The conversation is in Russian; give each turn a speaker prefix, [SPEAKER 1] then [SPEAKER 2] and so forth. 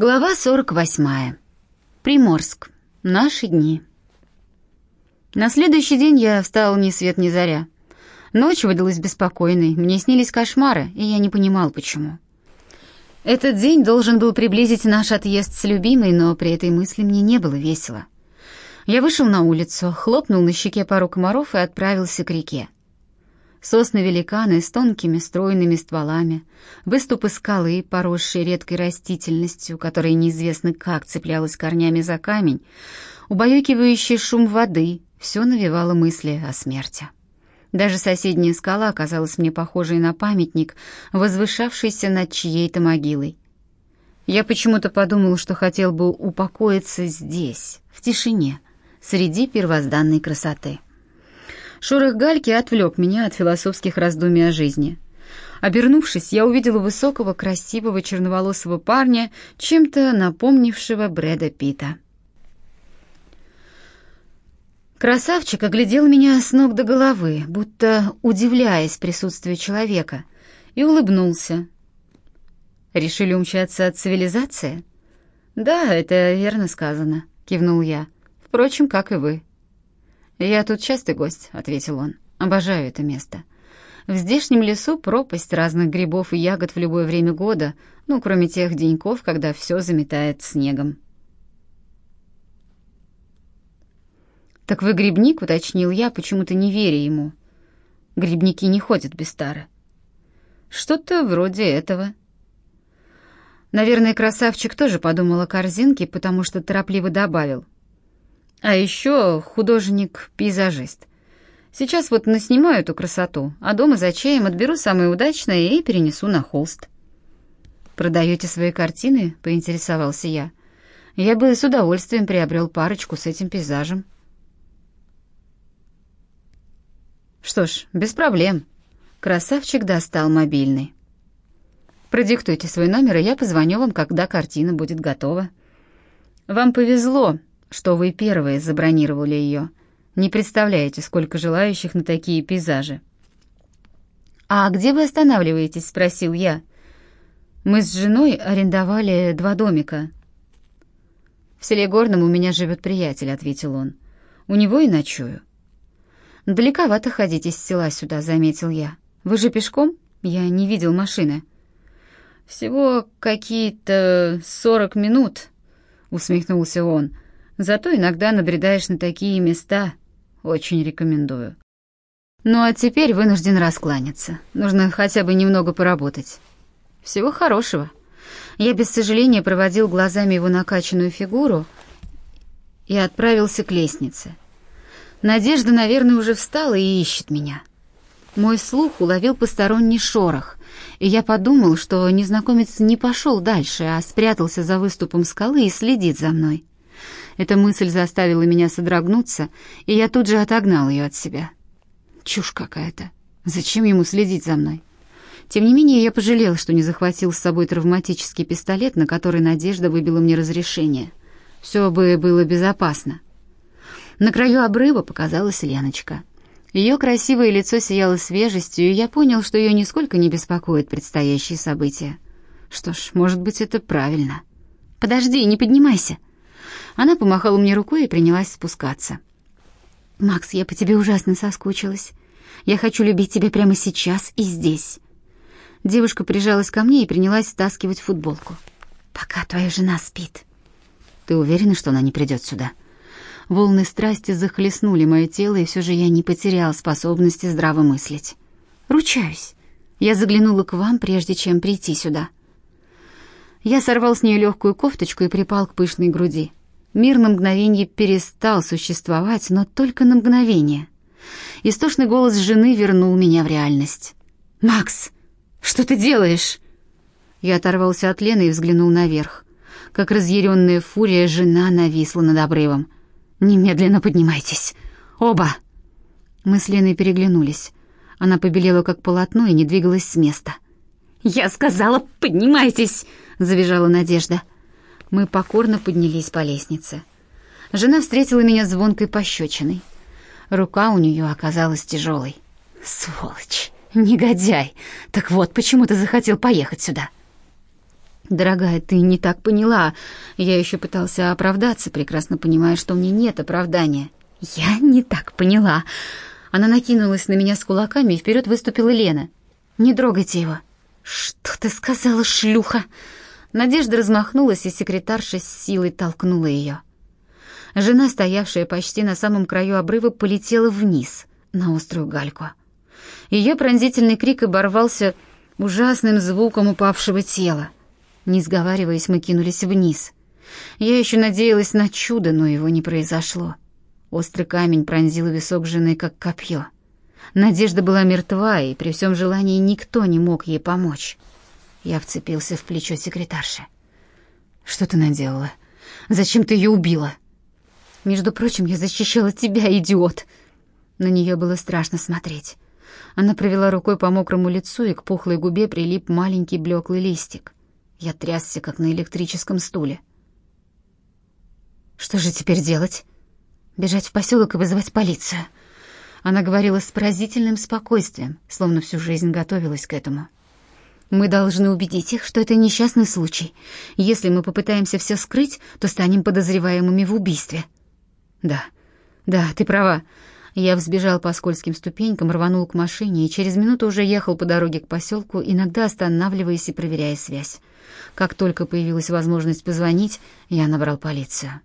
[SPEAKER 1] Глава 48. Приморск. Наши дни. На следующий день я встал ни свет ни заря. Ночь выдалась беспокойной, мне снились кошмары, и я не понимал, почему. Этот день должен был приблизить наш отъезд с любимой, но при этой мысли мне не было весело. Я вышел на улицу, хлопнул на щеке пару комаров и отправился к реке. Сосны-великаны с тонкими стройными стволами, выступы скалы, поросшие редкой растительностью, которая неизвестно как цеплялась корнями за камень, убаюкивающий шум воды — все навевало мысли о смерти. Даже соседняя скала оказалась мне похожей на памятник, возвышавшийся над чьей-то могилой. Я почему-то подумал, что хотел бы упокоиться здесь, в тишине, среди первозданной красоты. Шорох гальки отвлек меня от философских раздумий о жизни. Обернувшись, я увидела высокого, красивого, черноволосого парня, чем-то напомнившего Брэда Питта. Красавчик оглядел меня с ног до головы, будто удивляясь присутствию человека, и улыбнулся. «Решили умчаться от цивилизации?» «Да, это верно сказано», — кивнул я. «Впрочем, как и вы». «Я тут частый гость», — ответил он. «Обожаю это место. В здешнем лесу пропасть разных грибов и ягод в любое время года, ну, кроме тех деньков, когда все заметает снегом». «Так вы грибник?» — уточнил я, почему-то не веря ему. «Грибники не ходят без тары». «Что-то вроде этого». Наверное, красавчик тоже подумал о корзинке, потому что торопливо добавил — а еще художник-пейзажист. Сейчас вот наснимаю эту красоту, а дома за чаем отберу самые удачные и перенесу на холст. «Продаете свои картины?» — поинтересовался я. «Я бы с удовольствием приобрел парочку с этим пейзажем». «Что ж, без проблем». Красавчик достал мобильный. «Продиктуйте свой номер, и я позвоню вам, когда картина будет готова». «Вам повезло», что вы первые забронировали ее. Не представляете, сколько желающих на такие пейзажи. «А где вы останавливаетесь?» — спросил я. «Мы с женой арендовали два домика». «В селе Горном у меня живет приятель», — ответил он. «У него и ночую». «Далековато ходить из села сюда», — заметил я. «Вы же пешком? Я не видел машины». «Всего какие-то сорок минут», — усмехнулся он. Зато иногда набредаешь на такие места. Очень рекомендую. Ну а теперь вынужден раскланяться. Нужно хотя бы немного поработать. Всего хорошего. Я без сожаления проводил глазами его накачанную фигуру и отправился к лестнице. Надежда, наверное, уже встала и ищет меня. Мой слух уловил посторонний шорох, и я подумал, что незнакомец не пошел дальше, а спрятался за выступом скалы и следит за мной. Эта мысль заставила меня содрогнуться, и я тут же отогнал ее от себя. Чушь какая-то. Зачем ему следить за мной? Тем не менее, я пожалел, что не захватил с собой травматический пистолет, на который Надежда выбила мне разрешение. Все бы было безопасно. На краю обрыва показалась Леночка. Ее красивое лицо сияло свежестью, и я понял, что ее нисколько не беспокоит предстоящие события. Что ж, может быть, это правильно. «Подожди, не поднимайся!» Она помахала мне рукой и принялась спускаться. «Макс, я по тебе ужасно соскучилась. Я хочу любить тебя прямо сейчас и здесь». Девушка прижалась ко мне и принялась стаскивать футболку. «Пока твоя жена спит». «Ты уверена, что она не придет сюда?» Волны страсти захлестнули мое тело, и все же я не потерял способности здраво мыслить. «Ручаюсь. Я заглянула к вам, прежде чем прийти сюда». Я сорвал с нее легкую кофточку и припал к пышной груди. Мир на мгновение перестал существовать, но только на мгновение. Истошный голос жены вернул меня в реальность. «Макс, что ты делаешь?» Я оторвался от Лены и взглянул наверх. Как разъяренная фурия, жена нависла над обрывом. «Немедленно поднимайтесь! Оба!» Мы с Леной переглянулись. Она побелела, как полотно, и не двигалась с места. «Я сказала, поднимайтесь!» — завизжала Надежда. «Надежда!» Мы покорно поднялись по лестнице. Жена встретила меня звонкой пощечиной. Рука у нее оказалась тяжелой. «Сволочь! Негодяй! Так вот, почему ты захотел поехать сюда?» «Дорогая, ты не так поняла. Я еще пытался оправдаться, прекрасно понимая, что мне нет оправдания». «Я не так поняла». Она накинулась на меня с кулаками, и вперед выступила Лена. «Не трогайте его». «Что ты сказала, шлюха?» Надежда размахнулась, и секретарша с силой толкнула ее. Жена, стоявшая почти на самом краю обрыва, полетела вниз, на острую гальку. Ее пронзительный крик оборвался ужасным звуком упавшего тела. Не сговариваясь, мы кинулись вниз. Я еще надеялась на чудо, но его не произошло. Острый камень пронзил висок жены, как копье. Надежда была мертва, и при всем желании никто не мог ей помочь. Я вцепился в плечо секретарши. «Что ты наделала? Зачем ты ее убила?» «Между прочим, я защищала тебя, идиот!» На нее было страшно смотреть. Она провела рукой по мокрому лицу, и к пухлой губе прилип маленький блеклый листик. Я трясся, как на электрическом стуле. «Что же теперь делать? Бежать в поселок и вызывать полицию?» Она говорила с поразительным спокойствием, словно всю жизнь готовилась к этому. «Мы должны убедить их, что это несчастный случай. Если мы попытаемся все скрыть, то станем подозреваемыми в убийстве». «Да, да, ты права. Я взбежал по скользким ступенькам, рванул к машине и через минуту уже ехал по дороге к поселку, иногда останавливаясь и проверяя связь. Как только появилась возможность позвонить, я набрал полицию.